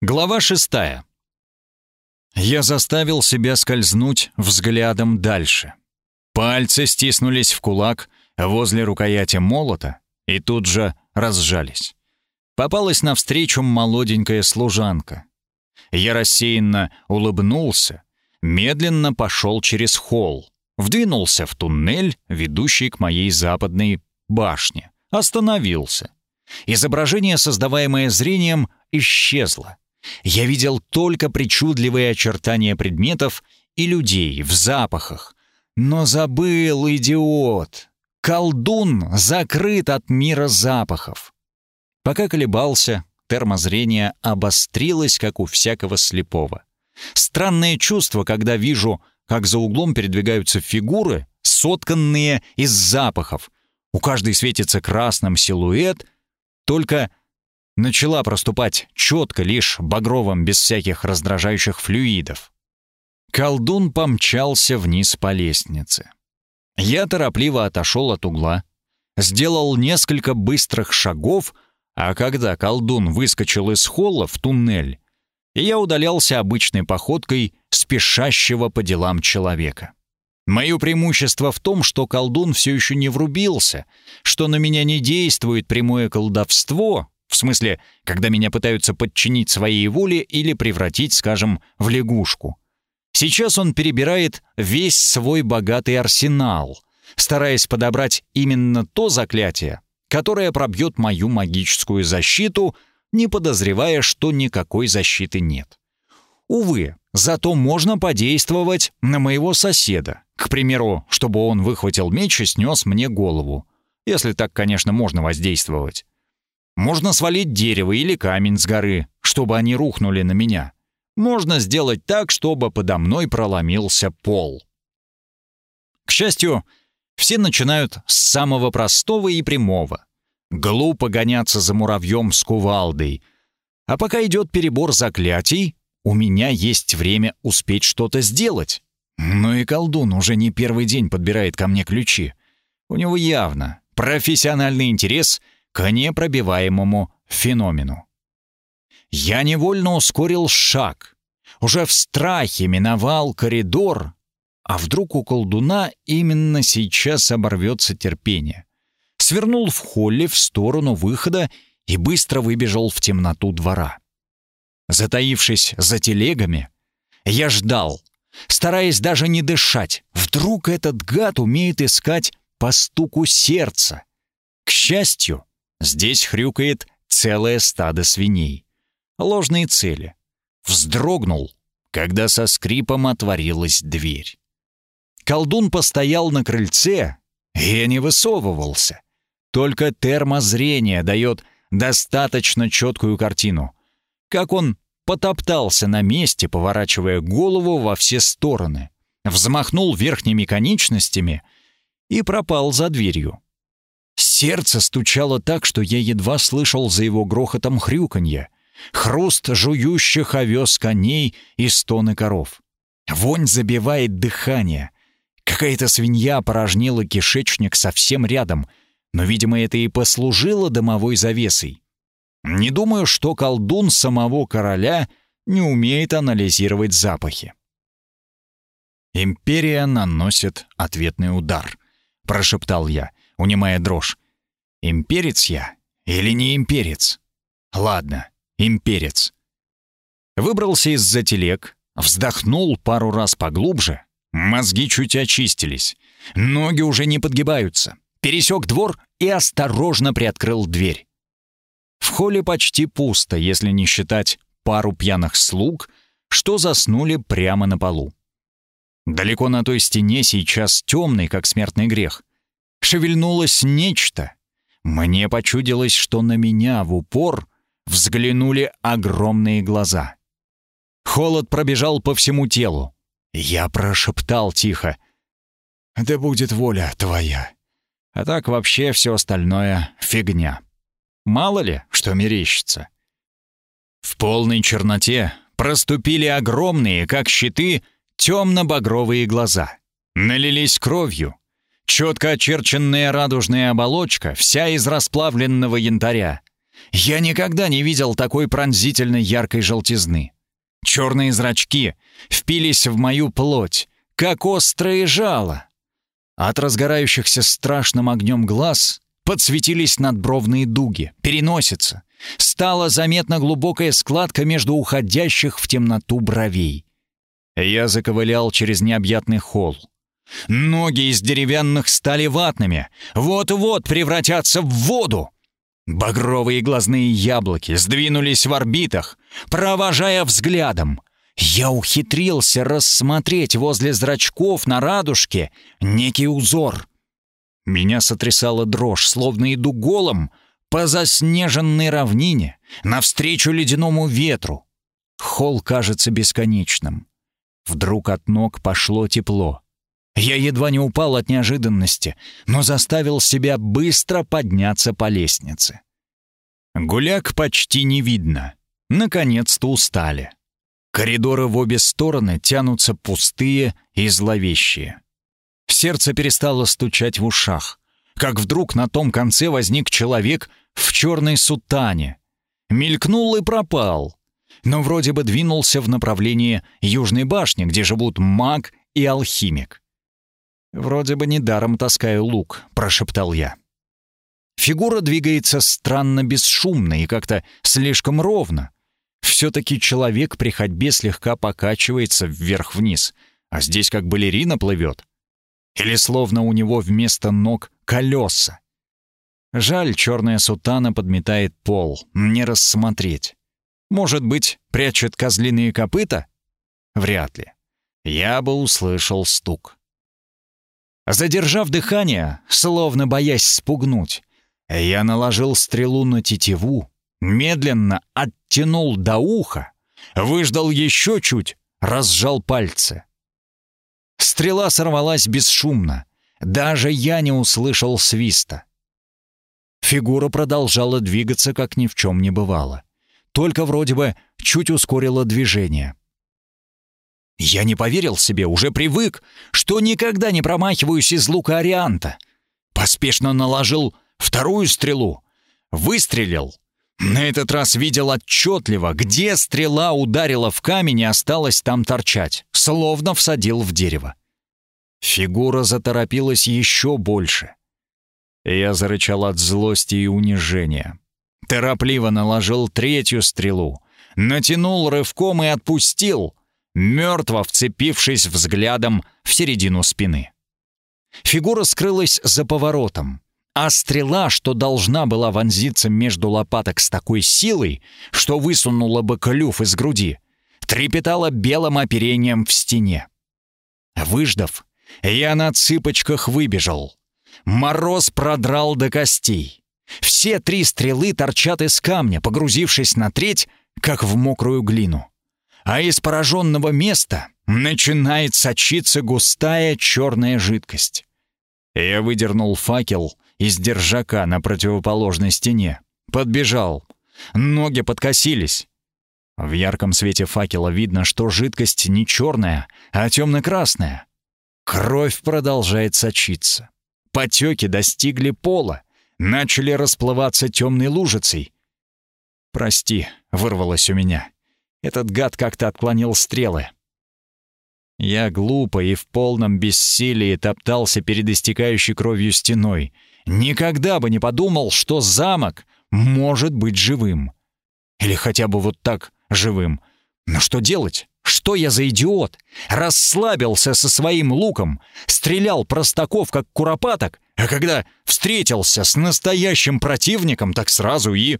Глава шестая. Я заставил себя скользнуть взглядом дальше. Пальцы стиснулись в кулак возле рукояти молота и тут же разжались. Попалась навстречу молоденькая служанка. Я рассеянно улыбнулся, медленно пошел через холл, вдвинулся в туннель, ведущий к моей западной башне, остановился. Изображение, создаваемое зрением, исчезло. Я видел только причудливые очертания предметов и людей в запахах. Но забыл, идиот! Колдун закрыт от мира запахов. Пока колебался, термозрение обострилось, как у всякого слепого. Странное чувство, когда вижу, как за углом передвигаются фигуры, сотканные из запахов. У каждой светится красным силуэт, только начала проступать четко лишь багровым без всяких раздражающих флюидов. Колдун помчался вниз по лестнице. Я торопливо отошел от угла, сделал несколько быстрых шагов, а когда колдун выскочил из холла в туннель, я удалялся обычной походкой спешащего по делам человека. Мое преимущество в том, что колдун все еще не врубился, что на меня не действует прямое колдовство, в смысле, когда меня пытаются подчинить своей воле или превратить, скажем, в лягушку. Сейчас он перебирает весь свой богатый арсенал, стараясь подобрать именно то заклятие, которое пробьет мою магическую защиту, не подозревая, что никакой защиты нет. Увы, зато можно подействовать на моего соседа, к примеру, чтобы он выхватил меч и снес мне голову. Если так, конечно, можно воздействовать. Можно свалить дерево или камень с горы, чтобы они рухнули на меня. Можно сделать так, чтобы подо мной проломился пол. К счастью, все начинают с самого простого и прямого. Глупо гоняться за муравьем с кувалдой. А пока идет перебор заклятий, у меня есть время успеть что-то сделать. Ну и колдун уже не первый день подбирает ко мне ключи. У него явно профессиональный интерес — к непробиваемому феномену. Я невольно ускорил шаг. Уже в страхе миновал коридор, а вдруг у колдуна именно сейчас оборвется терпение. Свернул в холле в сторону выхода и быстро выбежал в темноту двора. Затаившись за телегами, я ждал, стараясь даже не дышать. Вдруг этот гад умеет искать по стуку сердца. К счастью, Здесь хрюкает целое стадо свиней. Ложные цели. Вздрогнул, когда со скрипом отворилась дверь. Колдун постоял на крыльце и не высовывался. Только термозрение дает достаточно четкую картину. Как он потоптался на месте, поворачивая голову во все стороны, взмахнул верхними конечностями и пропал за дверью. Сердце стучало так, что я едва слышал за его грохотом хрюканье, хруст жующих овес коней и стоны коров. Вонь забивает дыхание. Какая-то свинья порожнила кишечник совсем рядом, но, видимо, это и послужило домовой завесой. Не думаю, что колдун самого короля не умеет анализировать запахи. «Империя наносит ответный удар», — прошептал я, унимая дрожь. «Имперец я или не имперец?» «Ладно, имперец». Выбрался из-за телег, вздохнул пару раз поглубже, мозги чуть очистились, ноги уже не подгибаются, пересек двор и осторожно приоткрыл дверь. В холле почти пусто, если не считать пару пьяных слуг, что заснули прямо на полу. Далеко на той стене сейчас темный, как смертный грех шевельнулось нечто. Мне почудилось, что на меня в упор взглянули огромные глаза. Холод пробежал по всему телу. Я прошептал тихо. «Да будет воля твоя». А так вообще все остальное — фигня. Мало ли, что мерещится. В полной черноте проступили огромные, как щиты, темно-багровые глаза. Налились кровью, Четко очерченная радужная оболочка, вся из расплавленного янтаря. Я никогда не видел такой пронзительной яркой желтизны. Черные зрачки впились в мою плоть, как острые жало. От разгорающихся страшным огнем глаз подсветились надбровные дуги, переносица. Стала заметна глубокая складка между уходящих в темноту бровей. Я заковылял через необъятный холл. Ноги из деревянных стали ватными, вот-вот превратятся в воду. Багровые глазные яблоки сдвинулись в орбитах, провожая взглядом. Я ухитрился рассмотреть возле зрачков на радужке некий узор. Меня сотрясала дрожь, словно иду голым по заснеженной равнине, навстречу ледяному ветру. Холл кажется бесконечным. Вдруг от ног пошло тепло. Я едва не упал от неожиданности, но заставил себя быстро подняться по лестнице. Гуляк почти не видно. Наконец-то устали. Коридоры в обе стороны тянутся пустые и зловещие. Сердце перестало стучать в ушах, как вдруг на том конце возник человек в черной сутане. Мелькнул и пропал, но вроде бы двинулся в направлении Южной башни, где живут маг и алхимик. «Вроде бы недаром таскаю лук», — прошептал я. Фигура двигается странно бесшумно и как-то слишком ровно. Все-таки человек при ходьбе слегка покачивается вверх-вниз, а здесь как балерина плывет. Или словно у него вместо ног колеса. Жаль, черная сутана подметает пол, не рассмотреть. Может быть, прячет козлиные копыта? Вряд ли. Я бы услышал стук. Задержав дыхание, словно боясь спугнуть, я наложил стрелу на тетиву, медленно оттянул до уха, выждал еще чуть, разжал пальцы. Стрела сорвалась бесшумно, даже я не услышал свиста. Фигура продолжала двигаться, как ни в чем не бывало. Только вроде бы чуть ускорила движение. Я не поверил себе, уже привык, что никогда не промахиваюсь из лука Арианта. Поспешно наложил вторую стрелу, выстрелил. На этот раз видел отчетливо, где стрела ударила в камень и осталась там торчать, словно всадил в дерево. Фигура заторопилась еще больше. Я зарычал от злости и унижения. Торопливо наложил третью стрелу, натянул рывком и отпустил, мертво вцепившись взглядом в середину спины. Фигура скрылась за поворотом, а стрела, что должна была вонзиться между лопаток с такой силой, что высунула бы клюв из груди, трепетала белым оперением в стене. Выждав, я на цыпочках выбежал. Мороз продрал до костей. Все три стрелы торчат из камня, погрузившись на треть, как в мокрую глину а из пораженного места начинает сочиться густая черная жидкость. Я выдернул факел из держака на противоположной стене, подбежал. Ноги подкосились. В ярком свете факела видно, что жидкость не черная, а темно-красная. Кровь продолжает сочиться. Потеки достигли пола, начали расплываться темной лужицей. «Прости», — вырвалось у меня. Этот гад как-то отклонил стрелы. Я глупо и в полном бессилии топтался перед истекающей кровью стеной. Никогда бы не подумал, что замок может быть живым. Или хотя бы вот так живым. Но что делать? Что я за идиот? Расслабился со своим луком, стрелял простаков, как куропаток, а когда встретился с настоящим противником, так сразу и...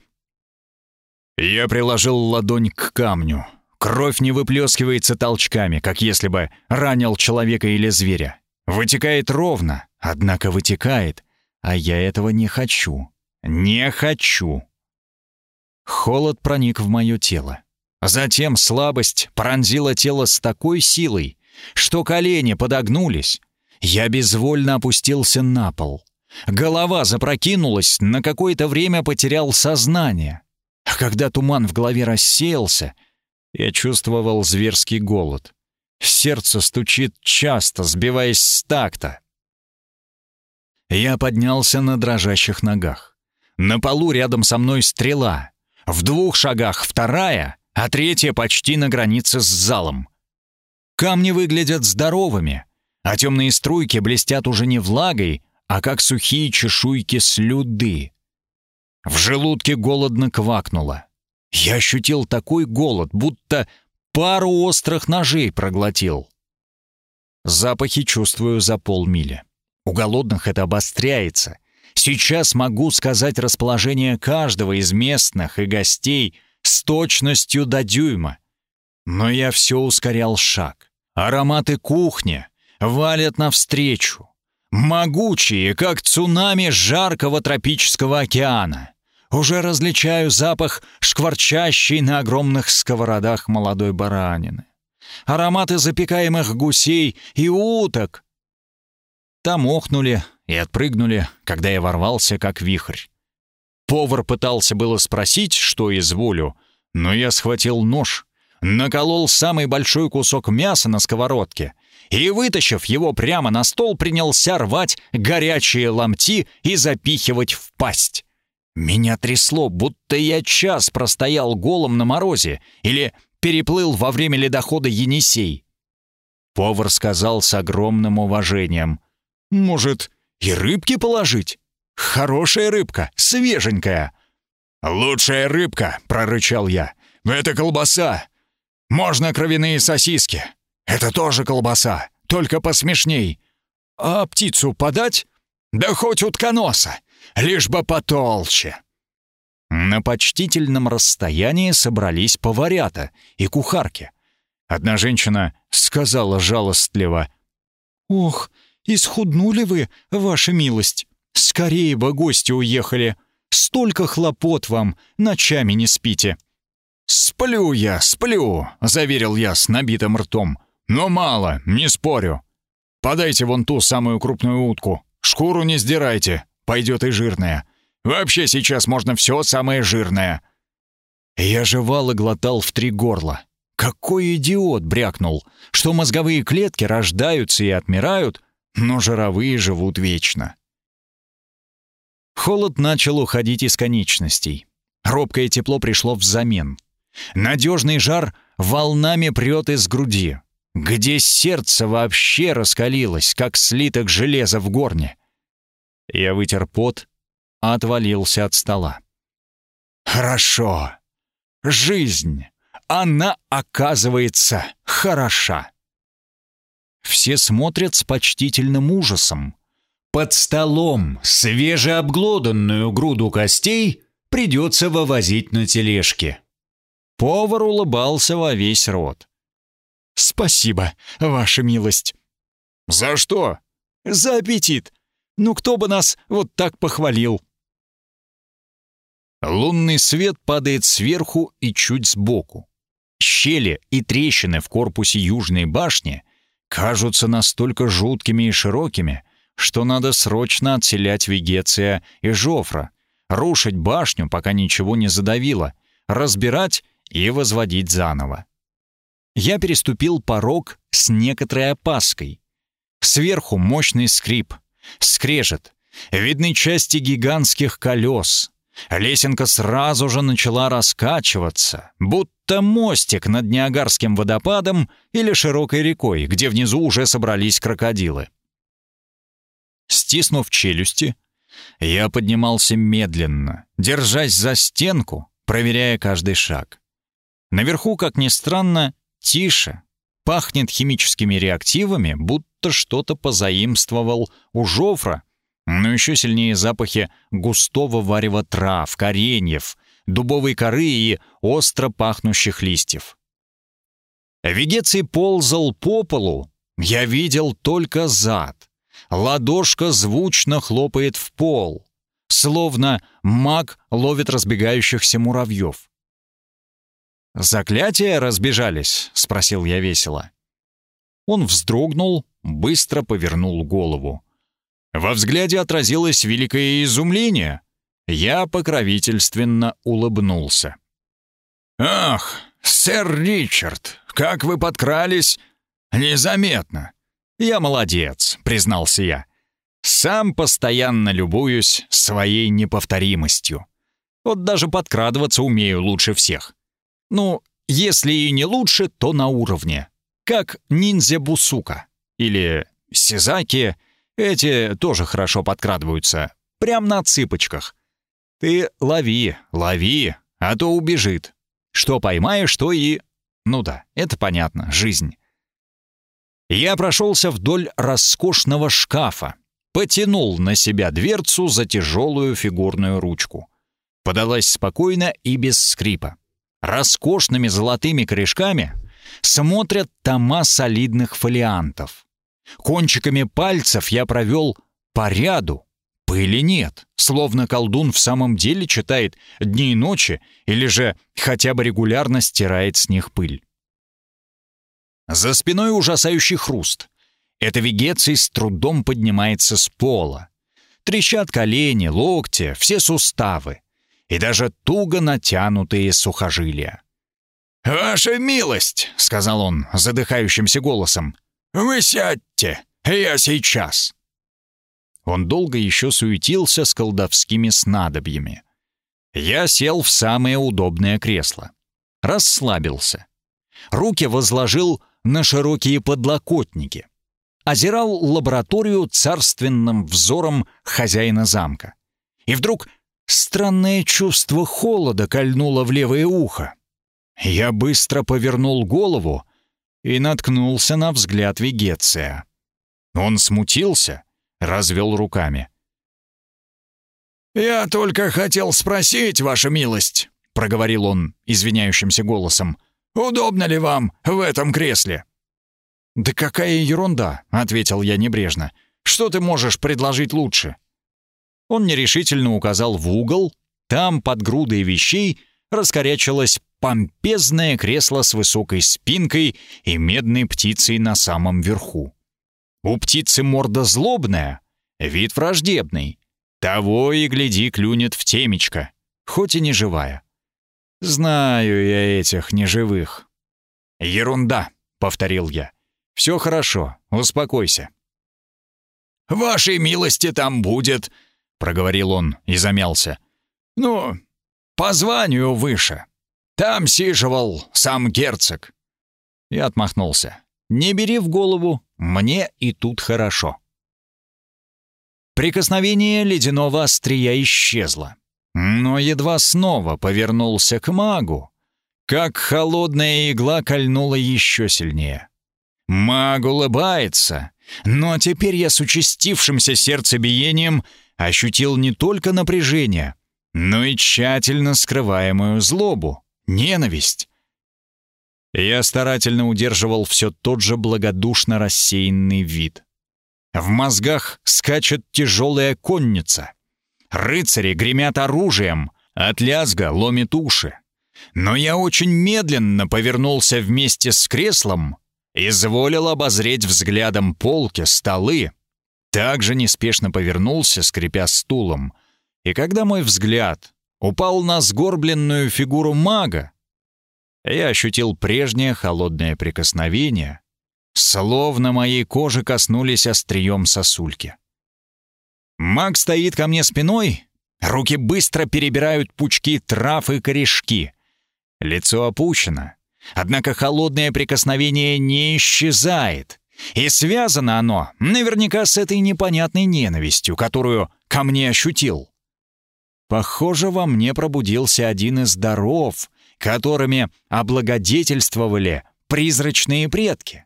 Я приложил ладонь к камню. Кровь не выплескивается толчками, как если бы ранил человека или зверя. Вытекает ровно, однако вытекает, а я этого не хочу. Не хочу. Холод проник в мое тело. Затем слабость пронзила тело с такой силой, что колени подогнулись. Я безвольно опустился на пол. Голова запрокинулась, на какое-то время потерял сознание. А когда туман в голове рассеялся, я чувствовал зверский голод. Сердце стучит часто, сбиваясь с такта. Я поднялся на дрожащих ногах. На полу рядом со мной стрела. В двух шагах вторая, а третья почти на границе с залом. Камни выглядят здоровыми, а темные струйки блестят уже не влагой, а как сухие чешуйки слюды. В желудке голодно квакнуло. Я ощутил такой голод, будто пару острых ножей проглотил. Запахи чувствую за полмили. У голодных это обостряется. Сейчас могу сказать расположение каждого из местных и гостей с точностью до дюйма. Но я все ускорял шаг. Ароматы кухни валят навстречу. Могучие, как цунами жаркого тропического океана. Уже различаю запах шкварчащей на огромных сковородах молодой баранины. Ароматы запекаемых гусей и уток. Там охнули и отпрыгнули, когда я ворвался, как вихрь. Повар пытался было спросить, что изволю, но я схватил нож, наколол самый большой кусок мяса на сковородке и, вытащив его прямо на стол, принялся рвать горячие ломти и запихивать в пасть. Меня трясло, будто я час простоял голым на морозе или переплыл во время ледохода Енисей. Повар сказал с огромным уважением. «Может, и рыбки положить? Хорошая рыбка, свеженькая». «Лучшая рыбка», — прорычал я. «Это колбаса. Можно кровяные сосиски. Это тоже колбаса, только посмешней. А птицу подать? Да хоть утконоса лишь бы потолще. На почтительном расстоянии собрались поварята и кухарки. Одна женщина сказала жалостливо, «Ох, исхуднули вы, ваша милость! Скорее бы гости уехали! Столько хлопот вам, ночами не спите!» «Сплю я, сплю!» — заверил я с набитым ртом. «Но мало, не спорю. Подайте вон ту самую крупную утку. Шкуру не сдирайте, пойдет и жирная. Вообще сейчас можно все самое жирное». Я жевал и глотал в три горла. Какой идиот брякнул, что мозговые клетки рождаются и отмирают, но жировые живут вечно. Холод начал уходить из конечностей. Робкое тепло пришло взамен. Надежный жар волнами прет из груди, где сердце вообще раскалилось, как слиток железа в горне. Я вытер пот, отвалился от стола. Хорошо. Жизнь. Она, оказывается, хороша. Все смотрят с почтительным ужасом. Под столом свежеобглоданную груду костей придется вывозить на тележке. Повар улыбался во весь рот. «Спасибо, ваша милость». «За что?» «За аппетит. Ну кто бы нас вот так похвалил? Лунный свет падает сверху и чуть сбоку. Щели и трещины в корпусе южной башни кажутся настолько жуткими и широкими, что надо срочно отселять Вегеция и Жофра, рушить башню, пока ничего не задавило, разбирать и возводить заново. Я переступил порог с некоторой опаской. Сверху мощный скрип — Скрежет. Видны части гигантских колес. Лесенка сразу же начала раскачиваться, будто мостик над Ниагарским водопадом или широкой рекой, где внизу уже собрались крокодилы. Стиснув челюсти, я поднимался медленно, держась за стенку, проверяя каждый шаг. Наверху, как ни странно, тише, пахнет химическими реактивами, будто что-то позаимствовал у Жофра, но еще сильнее запахи густого варева трав, кореньев, дубовой коры и остро пахнущих листьев. Вегеций ползал по полу, я видел только зад. Ладошка звучно хлопает в пол, словно маг ловит разбегающихся муравьев. «Заклятия разбежались?» — спросил я весело. Он вздрогнул, быстро повернул голову. Во взгляде отразилось великое изумление. Я покровительственно улыбнулся. «Ах, сэр Ричард, как вы подкрались!» «Незаметно!» «Я молодец», — признался я. Сам постоянно любуюсь своей неповторимостью. Вот даже подкрадываться умею лучше всех. Ну, если и не лучше, то на уровне. Как ниндзя Бусука или Сизаки. Эти тоже хорошо подкрадываются. Прям на цыпочках. Ты лови, лови, а то убежит. Что поймаешь, то и... Ну да, это понятно, жизнь. Я прошелся вдоль роскошного шкафа, потянул на себя дверцу за тяжелую фигурную ручку. Подалась спокойно и без скрипа. Роскошными золотыми корешками смотрят тома солидных фолиантов. Кончиками пальцев я провел по ряду. Пыли нет, словно колдун в самом деле читает дни и ночи или же хотя бы регулярно стирает с них пыль. За спиной ужасающий хруст. Это Вегеций с трудом поднимается с пола. Трещат колени, локти, все суставы и даже туго натянутые сухожилия. «Ваша милость!» — сказал он задыхающимся голосом. «Вы сядьте, я сейчас!» Он долго еще суетился с колдовскими снадобьями. Я сел в самое удобное кресло. Расслабился. Руки возложил на широкие подлокотники. Озирал лабораторию царственным взором хозяина замка. И вдруг странное чувство холода кольнуло в левое ухо. Я быстро повернул голову и наткнулся на взгляд Вегеция. Он смутился, развел руками. «Я только хотел спросить, ваша милость», — проговорил он извиняющимся голосом, Удобно ли вам в этом кресле?» «Да какая ерунда», — ответил я небрежно. «Что ты можешь предложить лучше?» Он нерешительно указал в угол. Там, под грудой вещей, раскорячилось помпезное кресло с высокой спинкой и медной птицей на самом верху. У птицы морда злобная, вид враждебный. Того и гляди клюнет в темечко, хоть и не живая. Знаю я этих неживых. Ерунда, повторил я. Все хорошо, успокойся. Вашей милости там будет, проговорил он и замялся. Ну, по званию выше. Там сиживал сам герцог. Я отмахнулся. Не бери в голову, мне и тут хорошо. Прикосновение ледяного острия исчезло но едва снова повернулся к магу, как холодная игла кольнула еще сильнее. Маг улыбается, но теперь я с участившимся сердцебиением ощутил не только напряжение, но и тщательно скрываемую злобу, ненависть. Я старательно удерживал все тот же благодушно рассеянный вид. В мозгах скачет тяжелая конница — Рыцари гремят оружием, от лязга ломит уши. Но я очень медленно повернулся вместе с креслом, и изволил обозреть взглядом полки, столы. Также неспешно повернулся, скрипя стулом. И когда мой взгляд упал на сгорбленную фигуру мага, я ощутил прежнее холодное прикосновение, словно моей кожи коснулись острием сосульки. Маг стоит ко мне спиной, руки быстро перебирают пучки трав и корешки. Лицо опущено, однако холодное прикосновение не исчезает. И связано оно наверняка с этой непонятной ненавистью, которую ко мне ощутил. Похоже, во мне пробудился один из даров, которыми облагодетельствовали призрачные предки.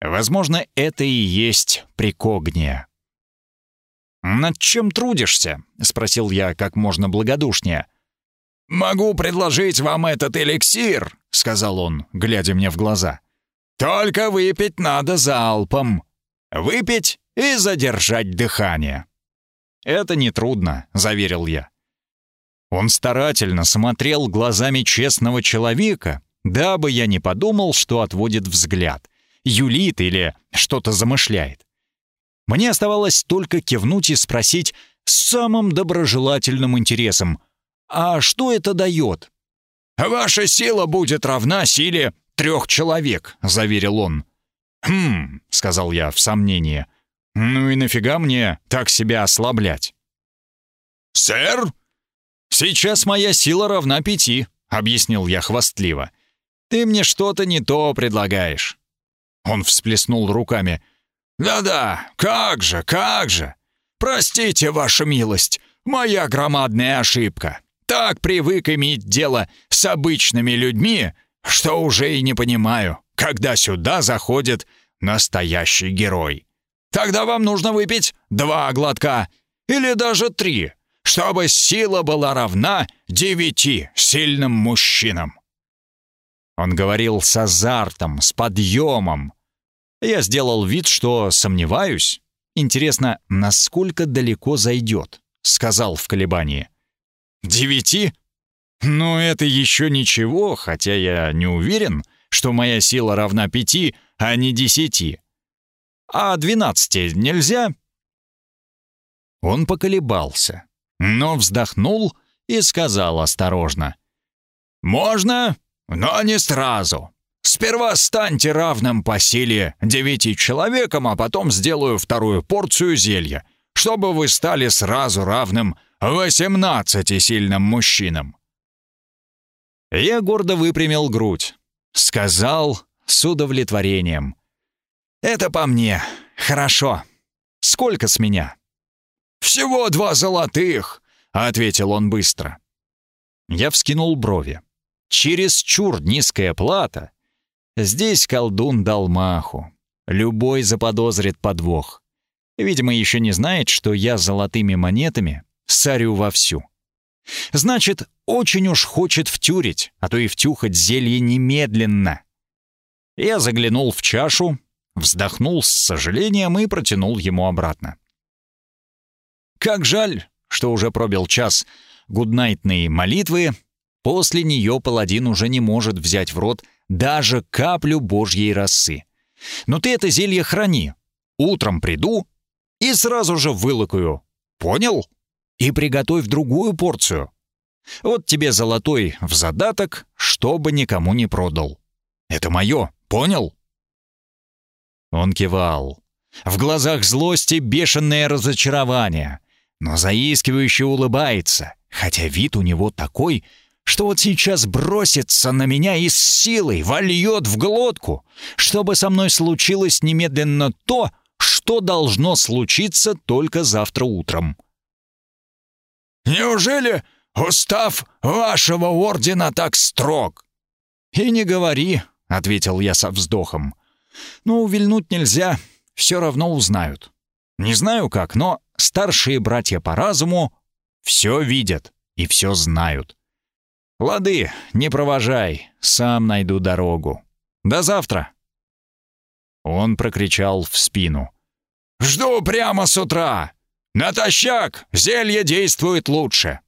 Возможно, это и есть прикогния. «Над чем трудишься?» — спросил я как можно благодушнее. «Могу предложить вам этот эликсир», — сказал он, глядя мне в глаза. «Только выпить надо залпом. Выпить и задержать дыхание». «Это нетрудно», — заверил я. Он старательно смотрел глазами честного человека, дабы я не подумал, что отводит взгляд, юлит или что-то замышляет. Мне оставалось только кивнуть и спросить с самым доброжелательным интересом, «А что это дает?» «Ваша сила будет равна силе трех человек», — заверил он. «Хм», — сказал я в сомнении, Ну и нафига мне так себя ослаблять? «Сэр?» «Сейчас моя сила равна пяти», — объяснил я хвастливо. «Ты мне что-то не то предлагаешь». Он всплеснул руками. «Да-да, как же, как же! Простите, ваша милость, моя громадная ошибка. Так привык иметь дело с обычными людьми, что уже и не понимаю, когда сюда заходит настоящий герой. Тогда вам нужно выпить два глотка или даже три, чтобы сила была равна девяти сильным мужчинам. Он говорил с азартом, с подъемом. Я сделал вид, что сомневаюсь. Интересно, насколько далеко зайдет, сказал в колебании. Девяти? Ну, это еще ничего, хотя я не уверен, что моя сила равна пяти, а не десяти. А двенадцати нельзя? Он поколебался, но вздохнул и сказал осторожно. «Можно, но не сразу. Сперва станьте равным по силе девяти человекам, а потом сделаю вторую порцию зелья, чтобы вы стали сразу равным восемнадцати сильным мужчинам». Я гордо выпрямил грудь. Сказал с удовлетворением. «Это по мне. Хорошо. Сколько с меня?» «Всего два золотых», — ответил он быстро. Я вскинул брови. Через чур низкая плата. Здесь колдун дал маху. Любой заподозрит подвох. Видимо, еще не знает, что я золотыми монетами сорю вовсю. Значит, очень уж хочет втюрить, а то и втюхать зелье немедленно. Я заглянул в чашу, вздохнул с сожалением и протянул ему обратно. Как жаль, что уже пробил час гуднайтной молитвы, после нее паладин уже не может взять в рот даже каплю божьей росы. Но ты это зелье храни. Утром приду и сразу же вылакаю. Понял? И приготовь другую порцию. Вот тебе золотой в задаток, чтобы никому не продал. Это мое, понял?» Он кивал. В глазах злости бешеное разочарование но заискивающе улыбается, хотя вид у него такой, что вот сейчас бросится на меня и с силой вольет в глотку, чтобы со мной случилось немедленно то, что должно случиться только завтра утром. «Неужели устав вашего ордена так строг?» «И не говори», — ответил я со вздохом. «Но увильнуть нельзя, все равно узнают. Не знаю как, но старшие братья по разуму все видят и все знают. Лады, не провожай, сам найду дорогу. До завтра. Он прокричал в спину. «Жду прямо с утра! Натощак! Зелье действует лучше!»